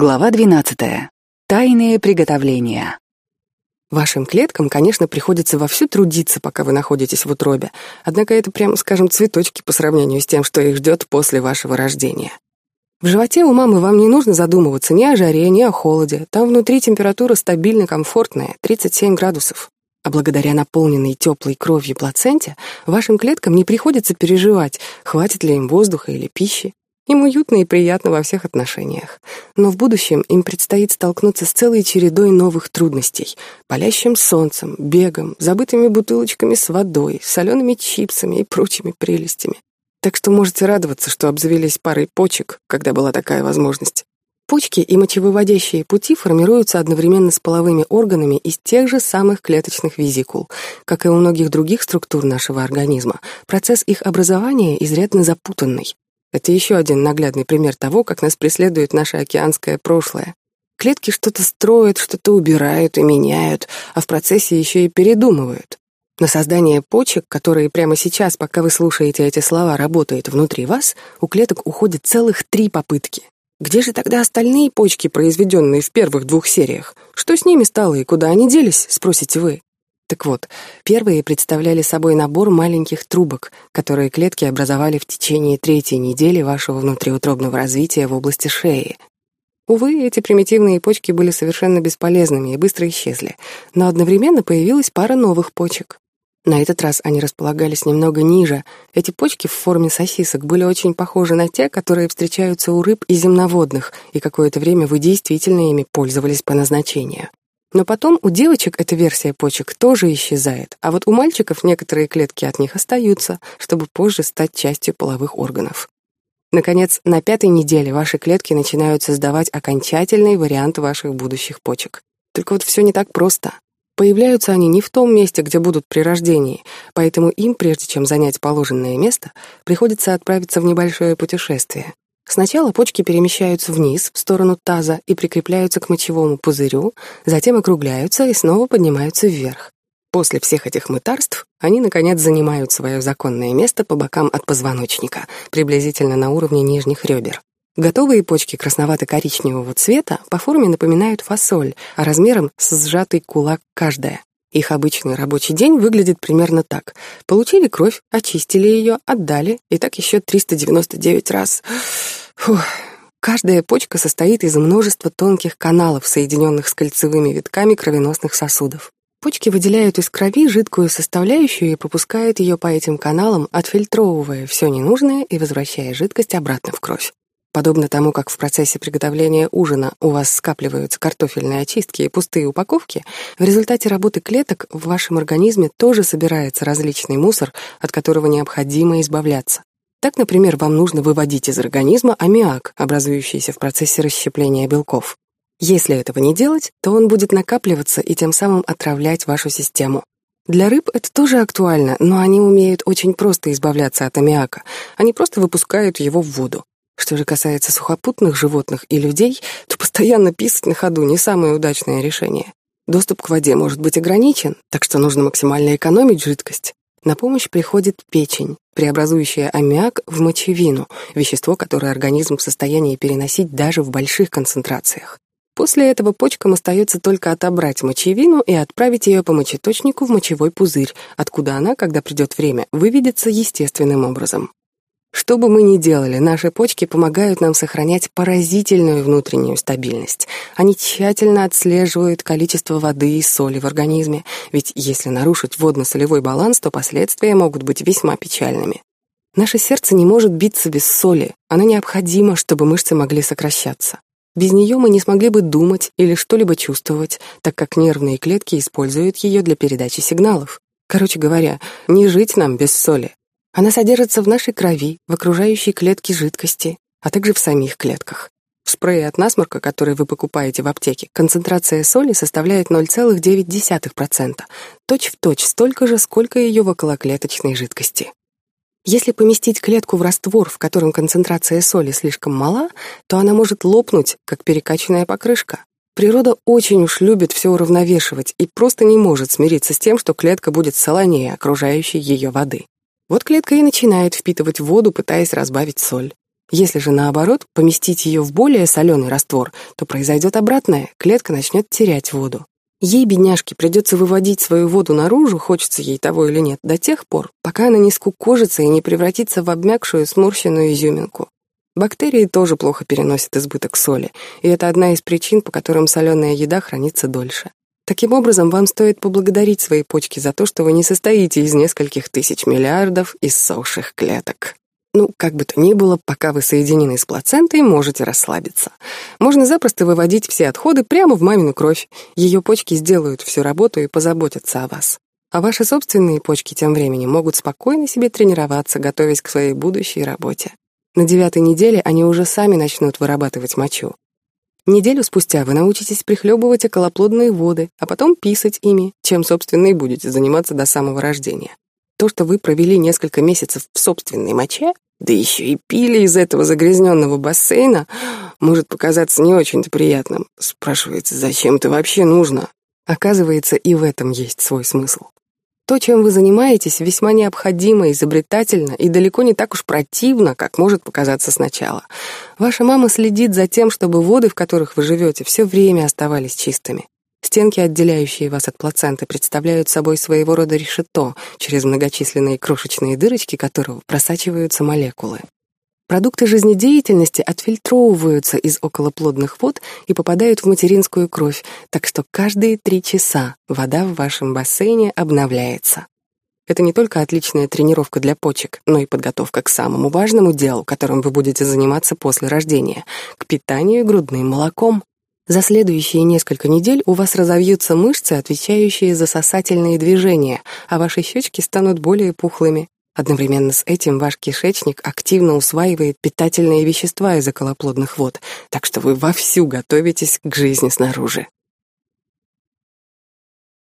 Глава 12. Тайные приготовления. Вашим клеткам, конечно, приходится вовсю трудиться, пока вы находитесь в утробе, однако это, прямо скажем, цветочки по сравнению с тем, что их ждет после вашего рождения. В животе у мамы вам не нужно задумываться ни о жаре, ни о холоде. Там внутри температура стабильно комфортная, 37 градусов. А благодаря наполненной теплой кровью плаценте вашим клеткам не приходится переживать, хватит ли им воздуха или пищи. Им уютно и приятно во всех отношениях. Но в будущем им предстоит столкнуться с целой чередой новых трудностей. Палящим солнцем, бегом, забытыми бутылочками с водой, солеными чипсами и прочими прелестями. Так что можете радоваться, что обзавелись парой почек, когда была такая возможность. Почки и мочевыводящие пути формируются одновременно с половыми органами из тех же самых клеточных визикул. Как и у многих других структур нашего организма, процесс их образования изрядно запутанный. Это еще один наглядный пример того, как нас преследует наше океанское прошлое. Клетки что-то строят, что-то убирают и меняют, а в процессе еще и передумывают. На создание почек, которые прямо сейчас, пока вы слушаете эти слова, работают внутри вас, у клеток уходит целых три попытки. Где же тогда остальные почки, произведенные в первых двух сериях? Что с ними стало и куда они делись, спросите вы? Так вот, первые представляли собой набор маленьких трубок, которые клетки образовали в течение третьей недели вашего внутриутробного развития в области шеи. Увы, эти примитивные почки были совершенно бесполезными и быстро исчезли, но одновременно появилась пара новых почек. На этот раз они располагались немного ниже. Эти почки в форме сосисок были очень похожи на те, которые встречаются у рыб и земноводных, и какое-то время вы действительно ими пользовались по назначению. Но потом у девочек эта версия почек тоже исчезает, а вот у мальчиков некоторые клетки от них остаются, чтобы позже стать частью половых органов. Наконец, на пятой неделе ваши клетки начинают создавать окончательный вариант ваших будущих почек. Только вот все не так просто. Появляются они не в том месте, где будут при рождении, поэтому им, прежде чем занять положенное место, приходится отправиться в небольшое путешествие. Сначала почки перемещаются вниз, в сторону таза, и прикрепляются к мочевому пузырю, затем округляются и снова поднимаются вверх. После всех этих мытарств они, наконец, занимают свое законное место по бокам от позвоночника, приблизительно на уровне нижних ребер. Готовые почки красновато-коричневого цвета по форме напоминают фасоль, а размером с сжатый кулак каждая. Их обычный рабочий день выглядит примерно так. Получили кровь, очистили ее, отдали, и так еще 399 раз. Фух. Каждая почка состоит из множества тонких каналов, соединенных с кольцевыми витками кровеносных сосудов. Почки выделяют из крови жидкую составляющую и пропускают ее по этим каналам, отфильтровывая все ненужное и возвращая жидкость обратно в кровь. Подобно тому, как в процессе приготовления ужина у вас скапливаются картофельные очистки и пустые упаковки, в результате работы клеток в вашем организме тоже собирается различный мусор, от которого необходимо избавляться. Так, например, вам нужно выводить из организма аммиак, образующийся в процессе расщепления белков. Если этого не делать, то он будет накапливаться и тем самым отравлять вашу систему. Для рыб это тоже актуально, но они умеют очень просто избавляться от аммиака. Они просто выпускают его в воду. Что же касается сухопутных животных и людей, то постоянно писать на ходу не самое удачное решение. Доступ к воде может быть ограничен, так что нужно максимально экономить жидкость. На помощь приходит печень, преобразующая аммиак в мочевину, вещество, которое организм в состоянии переносить даже в больших концентрациях. После этого почкам остается только отобрать мочевину и отправить ее по мочеточнику в мочевой пузырь, откуда она, когда придет время, выведется естественным образом. Что бы мы ни делали, наши почки помогают нам сохранять поразительную внутреннюю стабильность. Они тщательно отслеживают количество воды и соли в организме, ведь если нарушить водно-солевой баланс, то последствия могут быть весьма печальными. Наше сердце не может биться без соли, она необходима, чтобы мышцы могли сокращаться. Без нее мы не смогли бы думать или что-либо чувствовать, так как нервные клетки используют ее для передачи сигналов. Короче говоря, не жить нам без соли. Она содержится в нашей крови, в окружающей клетке жидкости, а также в самих клетках. В спрее от насморка, который вы покупаете в аптеке, концентрация соли составляет 0,9%, точь-в-точь столько же, сколько ее в околоклеточной жидкости. Если поместить клетку в раствор, в котором концентрация соли слишком мала, то она может лопнуть, как перекачанная покрышка. Природа очень уж любит все уравновешивать и просто не может смириться с тем, что клетка будет солонее окружающей ее воды. Вот клетка и начинает впитывать воду, пытаясь разбавить соль. Если же наоборот поместить ее в более соленый раствор, то произойдет обратное, клетка начнет терять воду. Ей, бедняжке, придется выводить свою воду наружу, хочется ей того или нет, до тех пор, пока она не скукожится и не превратится в обмякшую сморщенную изюминку. Бактерии тоже плохо переносят избыток соли, и это одна из причин, по которым соленая еда хранится дольше. Таким образом, вам стоит поблагодарить свои почки за то, что вы не состоите из нескольких тысяч миллиардов иссохших клеток. Ну, как бы то ни было, пока вы соединены с плацентой, можете расслабиться. Можно запросто выводить все отходы прямо в мамину кровь. Ее почки сделают всю работу и позаботятся о вас. А ваши собственные почки тем временем могут спокойно себе тренироваться, готовясь к своей будущей работе. На девятой неделе они уже сами начнут вырабатывать мочу. Неделю спустя вы научитесь прихлебывать околоплодные воды, а потом писать ими, чем, собственно, и будете заниматься до самого рождения. То, что вы провели несколько месяцев в собственной моче, да еще и пили из этого загрязненного бассейна, может показаться не очень-то приятным. Спрашивается, зачем это вообще нужно? Оказывается, и в этом есть свой смысл. То, чем вы занимаетесь, весьма необходимо, изобретательно и далеко не так уж противно, как может показаться сначала. Ваша мама следит за тем, чтобы воды, в которых вы живете, все время оставались чистыми. Стенки, отделяющие вас от плаценты, представляют собой своего рода решето, через многочисленные крошечные дырочки которого просачиваются молекулы. Продукты жизнедеятельности отфильтровываются из околоплодных вод и попадают в материнскую кровь, так что каждые три часа вода в вашем бассейне обновляется. Это не только отличная тренировка для почек, но и подготовка к самому важному делу, которым вы будете заниматься после рождения — к питанию грудным молоком. За следующие несколько недель у вас разовьются мышцы, отвечающие за сосательные движения, а ваши щечки станут более пухлыми. Одновременно с этим ваш кишечник активно усваивает питательные вещества из околоплодных вод, так что вы вовсю готовитесь к жизни снаружи.